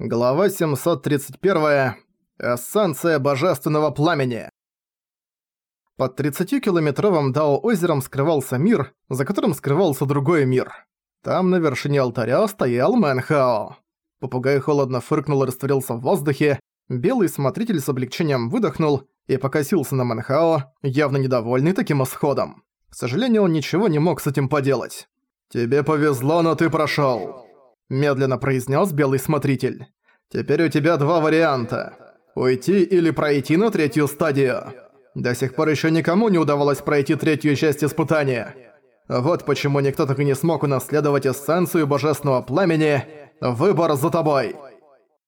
Глава 731. Эссенция божественного пламени. Под 30-километровым Дао-озером скрывался мир, за которым скрывался другой мир. Там на вершине алтаря стоял Мэнхао. Попугай холодно фыркнул и растворился в воздухе, белый смотритель с облегчением выдохнул и покосился на Мэнхао, явно недовольный таким исходом. К сожалению, он ничего не мог с этим поделать. «Тебе повезло, но ты прошёл!» Медленно произнес белый смотритель. «Теперь у тебя два варианта. Уйти или пройти на третью стадию. До сих пор еще никому не удавалось пройти третью часть испытания. Вот почему никто так и не смог унаследовать эссенцию божественного пламени. Выбор за тобой!»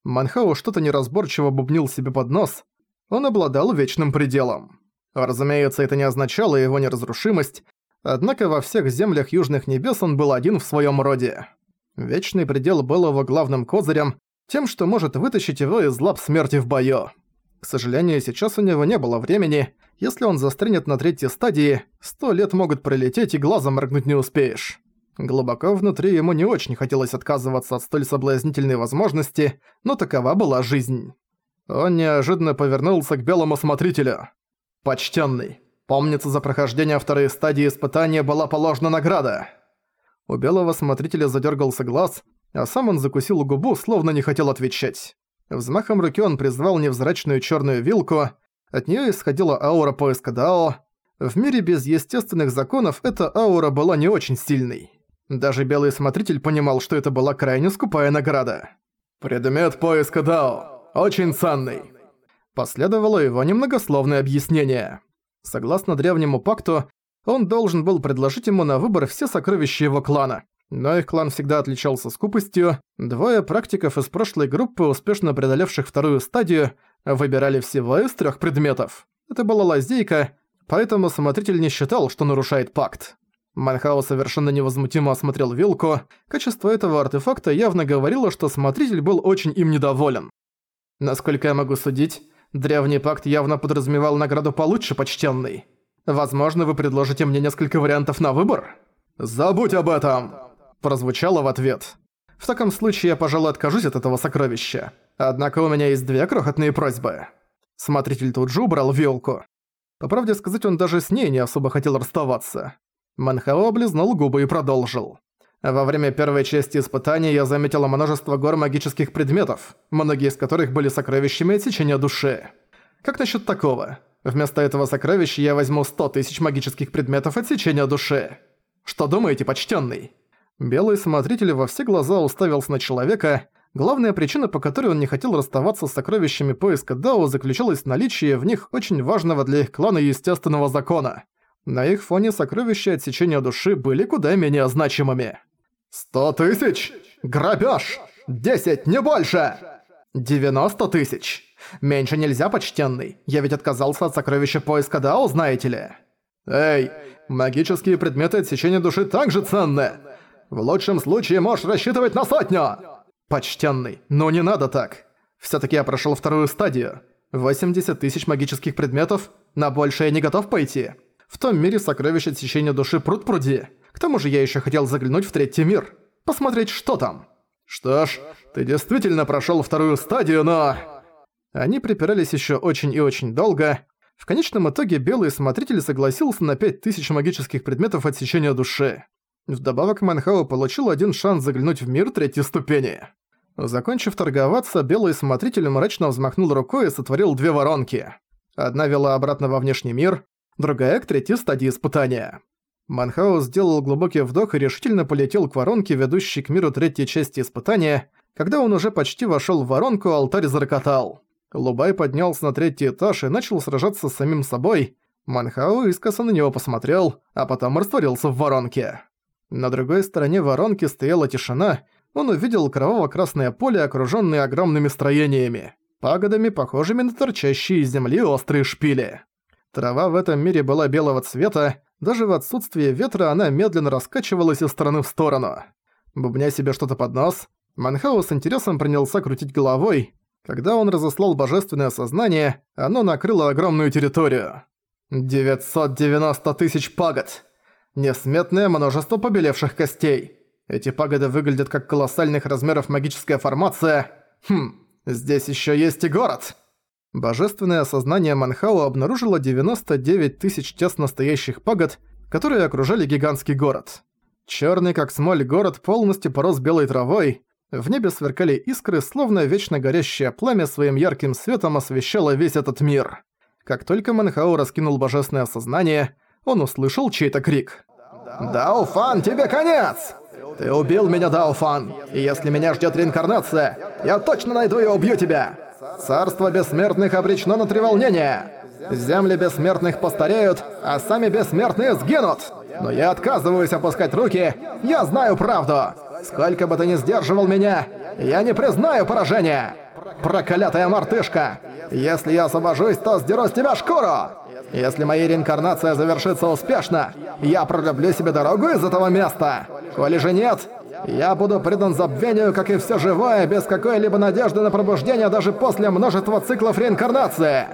Манхау что-то неразборчиво бубнил себе под нос. Он обладал вечным пределом. Разумеется, это не означало его неразрушимость, однако во всех землях Южных Небес он был один в своем роде. Вечный предел был его главным козырем, тем, что может вытащить его из лап смерти в бою. К сожалению, сейчас у него не было времени. Если он застрянет на третьей стадии, сто лет могут пролететь и глазом моргнуть не успеешь. Глубоко внутри ему не очень хотелось отказываться от столь соблазнительной возможности, но такова была жизнь. Он неожиданно повернулся к белому смотрителю. «Почтенный, помнится, за прохождение второй стадии испытания была положена награда». У белого смотрителя задергался глаз, а сам он закусил губу, словно не хотел отвечать. Взмахом руки он призвал невзрачную черную вилку, от нее исходила аура поиска Дао. В мире без естественных законов эта аура была не очень сильной. Даже белый смотритель понимал, что это была крайне скупая награда. «Предмет поиска Дао. Очень ценный». Последовало его немногословное объяснение. Согласно древнему пакту, он должен был предложить ему на выбор все сокровища его клана. Но их клан всегда отличался скупостью. Двое практиков из прошлой группы, успешно преодолевших вторую стадию, выбирали всего из трех предметов. Это была лазейка, поэтому смотритель не считал, что нарушает пакт. Манхао совершенно невозмутимо осмотрел вилку. Качество этого артефакта явно говорило, что смотритель был очень им недоволен. Насколько я могу судить, древний пакт явно подразумевал награду получше почтенный. Возможно, вы предложите мне несколько вариантов на выбор? Забудь об этом!» Прозвучало в ответ. В таком случае я, пожалуй, откажусь от этого сокровища. Однако у меня есть две крохотные просьбы. Смотритель тут же убрал вилку. По правде сказать, он даже с ней не особо хотел расставаться. Манхао облизнул губы и продолжил. Во время первой части испытания я заметила множество гор магических предметов, многие из которых были сокровищами отсечения души. Как насчет такого? Вместо этого сокровища я возьму 100 тысяч магических предметов отсечения души. Что думаете, почтенный? Белый смотритель во все глаза уставился на человека. Главная причина, по которой он не хотел расставаться с сокровищами поиска Дао, заключалась в наличии в них очень важного для их клана естественного закона. На их фоне сокровища отсечения души были куда менее значимыми. «Сто тысяч! Грабеж! Десять, не больше!» «Девяносто тысяч!» Меньше нельзя, почтенный. Я ведь отказался от сокровища поиска Дао, знаете ли. Эй, магические предметы отсечения души также ценны. В лучшем случае можешь рассчитывать на сотню. Почтенный, но не надо так. Всё-таки я прошёл вторую стадию. 80 тысяч магических предметов, на большее я не готов пойти. В том мире сокровища отсечения души пруд-пруди. К тому же я ещё хотел заглянуть в третий мир. Посмотреть, что там. Что ж, ты действительно прошёл вторую стадию, но... Они припирались еще очень и очень долго. В конечном итоге белый смотритель согласился на 5000 магических предметов отсечения души. Вдобавок Манхао получил один шанс заглянуть в мир третьей ступени. Закончив торговаться, белый смотритель мрачно взмахнул рукой и сотворил две воронки. Одна вела обратно во внешний мир, другая к третьей стадии испытания. Манхао сделал глубокий вдох и решительно полетел к воронке, ведущей к миру третьей части испытания. Когда он уже почти вошел в воронку, алтарь зарокотал. Лубай поднялся на третий этаж и начал сражаться с самим собой. Манхао искоса на него посмотрел, а потом растворился в воронке. На другой стороне воронки стояла тишина, он увидел кроваво-красное поле, окружённое огромными строениями, пагодами, похожими на торчащие из земли острые шпили. Трава в этом мире была белого цвета, даже в отсутствие ветра она медленно раскачивалась из стороны в сторону. Бубня себе что-то под нос, Манхао с интересом принялся крутить головой, когда он разослал божественное сознание, оно накрыло огромную территорию. 990 тысяч пагод. Несметное множество побелевших костей. Эти пагоды выглядят как колоссальных размеров магическая формация. Хм, здесь ещё есть и город. Божественное сознание Манхао обнаружило 99 тысяч тесно стоящих пагод, которые окружали гигантский город. Чёрный как смоль город полностью порос белой травой, в небе сверкали искры, словно вечно горящее пламя своим ярким светом освещало весь этот мир. Как только Манхао раскинул божественное сознание, он услышал чей-то крик. «Дауфан, тебе конец! Ты убил меня, Дауфан, и если меня ждет реинкарнация, я точно найду и убью тебя! Царство бессмертных обречено на треволнение! Земли бессмертных постареют, а сами бессмертные сгинут! Но я отказываюсь опускать руки, я знаю правду! Сколько бы ты ни сдерживал меня, я не признаю поражения! Проклятая мартышка! Если я освобожусь, то сдеру с тебя шкуру! Если моя реинкарнация завершится успешно, я пролюблю себе дорогу из этого места. Коли же нет, я буду предан забвению, как и все живое, без какой-либо надежды на пробуждение даже после множества циклов реинкарнации.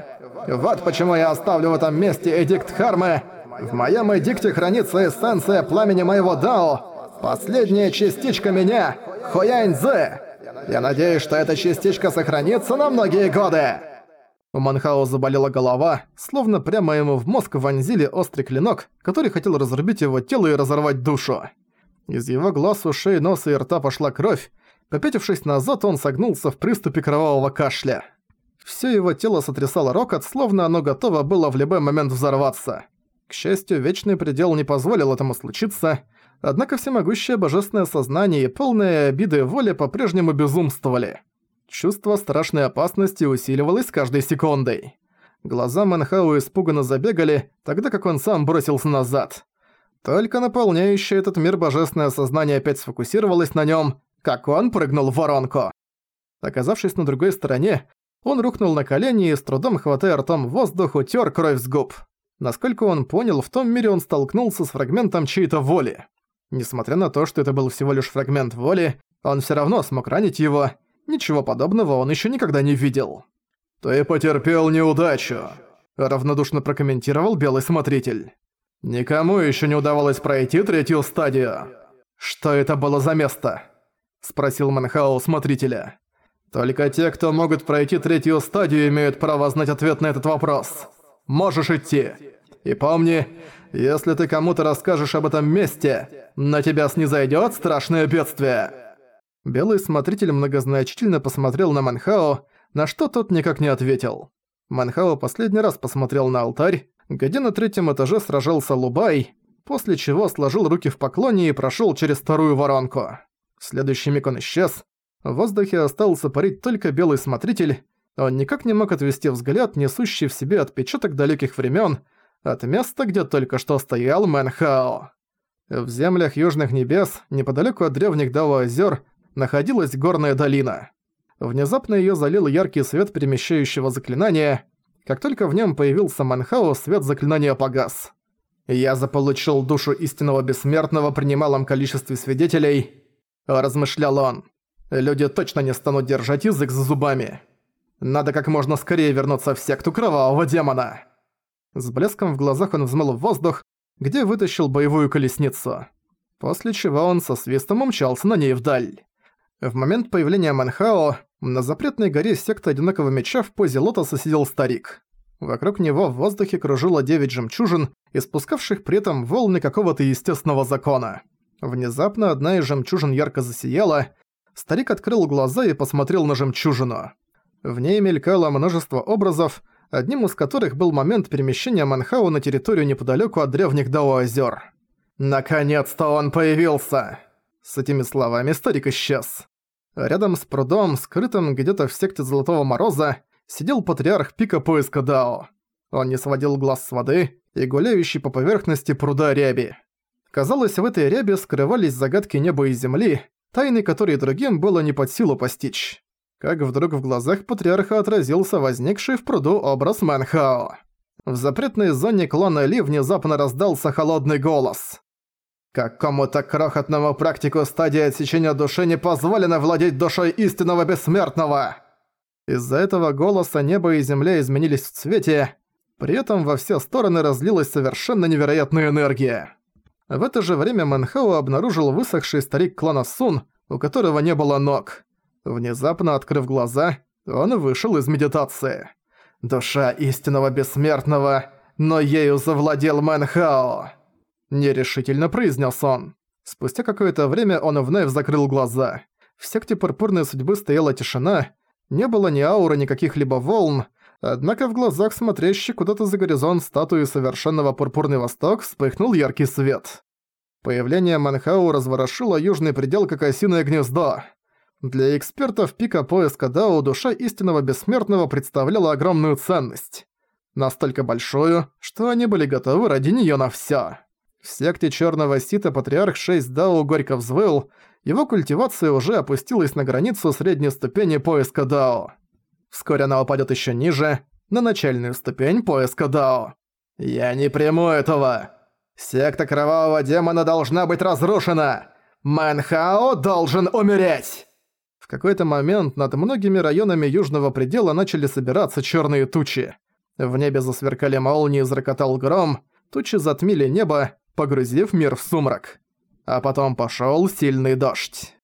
Вот почему я оставлю в этом месте эдикт Хармы. В моем эдикте хранится эссенция пламени моего Дао, последняя частичка меня, Хуяньцзы. Я надеюсь, что эта частичка сохранится на многие годы. У Манхао заболела голова, словно прямо ему в мозг вонзили острый клинок, который хотел разрубить его тело и разорвать душу. Из его глаз, ушей, носа и рта пошла кровь. Попятившись назад, он согнулся в приступе кровавого кашля. Всё его тело сотрясало рокот, словно оно готово было в любой момент взорваться. К счастью, Вечный Предел не позволил этому случиться, однако всемогущее божественное сознание и полные обиды воли по-прежнему безумствовали. Чувство страшной опасности усиливалось с каждой секундой. Глаза Манхау испуганно забегали, тогда как он сам бросился назад. Только наполняющее этот мир божественное сознание опять сфокусировалось на нем, как он прыгнул в воронку. Оказавшись на другой стороне, он рухнул на колени и с трудом хватая ртом воздух утер кровь с губ. Насколько он понял, в том мире он столкнулся с фрагментом чьей-то воли. Несмотря на то, что это был всего лишь фрагмент воли, он все равно смог ранить его, Ничего подобного он еще никогда не видел. «Ты потерпел неудачу», — равнодушно прокомментировал Белый Смотритель. «Никому еще не удавалось пройти третью стадию». «Что это было за место?» — спросил Манхао Смотрителя. «Только те, кто могут пройти третью стадию, имеют право знать ответ на этот вопрос. Можешь идти. И помни, если ты кому-то расскажешь об этом месте, на тебя снизойдёт страшное бедствие». Белый смотритель многозначительно посмотрел на Манхао, на что тот никак не ответил. Манхао последний раз посмотрел на алтарь, где на третьем этаже сражался Лубай, после чего сложил руки в поклоне и прошёл через вторую воронку. Следующий миг он исчез. В воздухе остался парить только белый смотритель. Он никак не мог отвести взгляд, несущий в себе отпечаток далеких времен, от места, где только что стоял Мэнхао. В землях Южных Небес, неподалеку от древних Дао озер, находилась горная долина. Внезапно её залил яркий свет перемещающего заклинания. Как только в нём появился Манхао, свет заклинания погас. «Я заполучил душу истинного бессмертного при немалом количестве свидетелей», – размышлял он. «Люди точно не станут держать язык за зубами. Надо как можно скорее вернуться в секту кровавого демона». С блеском в глазах он взмыл в воздух, где вытащил боевую колесницу. После чего он со свистом умчался на ней вдаль. В момент появления Манхао на запретной горе секты Одинокого Меча в позе лотоса сидел старик. Вокруг него в воздухе кружило девять жемчужин, испускавших при этом волны какого-то естественного закона. Внезапно одна из жемчужин ярко засияла, старик открыл глаза и посмотрел на жемчужину. В ней мелькало множество образов, одним из которых был момент перемещения Манхао на территорию неподалеку от древних Дао-озер. «Наконец-то он появился!» С этими словами старик исчез. Рядом с прудом, скрытым где-то в секте Золотого Мороза, сидел патриарх пика поиска Дао. Он не сводил глаз с воды и гуляющий по поверхности пруда ряби. Казалось, в этой рябе скрывались загадки неба и земли, тайны которые другим было не под силу постичь. Как вдруг в глазах патриарха отразился возникший в пруду образ Манхао. В запретной зоне клана Ли внезапно раздался холодный голос. Какому-то крохотному практику стадии отсечения души не позволено владеть душой истинного бессмертного. Из-за этого голоса небо и земля изменились в цвете, при этом во все стороны разлилась совершенно невероятная энергия. В это же время Манхао обнаружил высохший старик клана Сун, у которого не было ног. Внезапно открыв глаза, он вышел из медитации. «Душа истинного бессмертного, но ею завладел Мэнхао!» Нерешительно произнес он. Спустя какое-то время он вновь закрыл глаза. В секте пурпурной судьбы стояла тишина, не было ни ауры, ни каких-либо волн, однако в глазах смотрящей куда-то за горизонт статуи совершенного пурпурный восток вспыхнул яркий свет. Появление Манхау разворошило южный предел как осиное гнездо. Для экспертов пика поиска Дао душа истинного бессмертного представляла огромную ценность. Настолько большую, что они были готовы ради неё на всё. В секте Чёрного Сита Патриарх 6 Дао горько взвыл, его культивация уже опустилась на границу средней ступени поиска Дао. Вскоре она упадёт ещё ниже, на начальную ступень поиска Дао. «Я не приму этого! Секта Кровавого Демона должна быть разрушена! Мэнхао должен умереть!» Какой-то момент над многими районами Южного Предела начали собираться черные тучи. В небе засверкали молнии, зарокотал гром, тучи затмили небо, погрузив мир в сумрак. А потом пошел сильный дождь.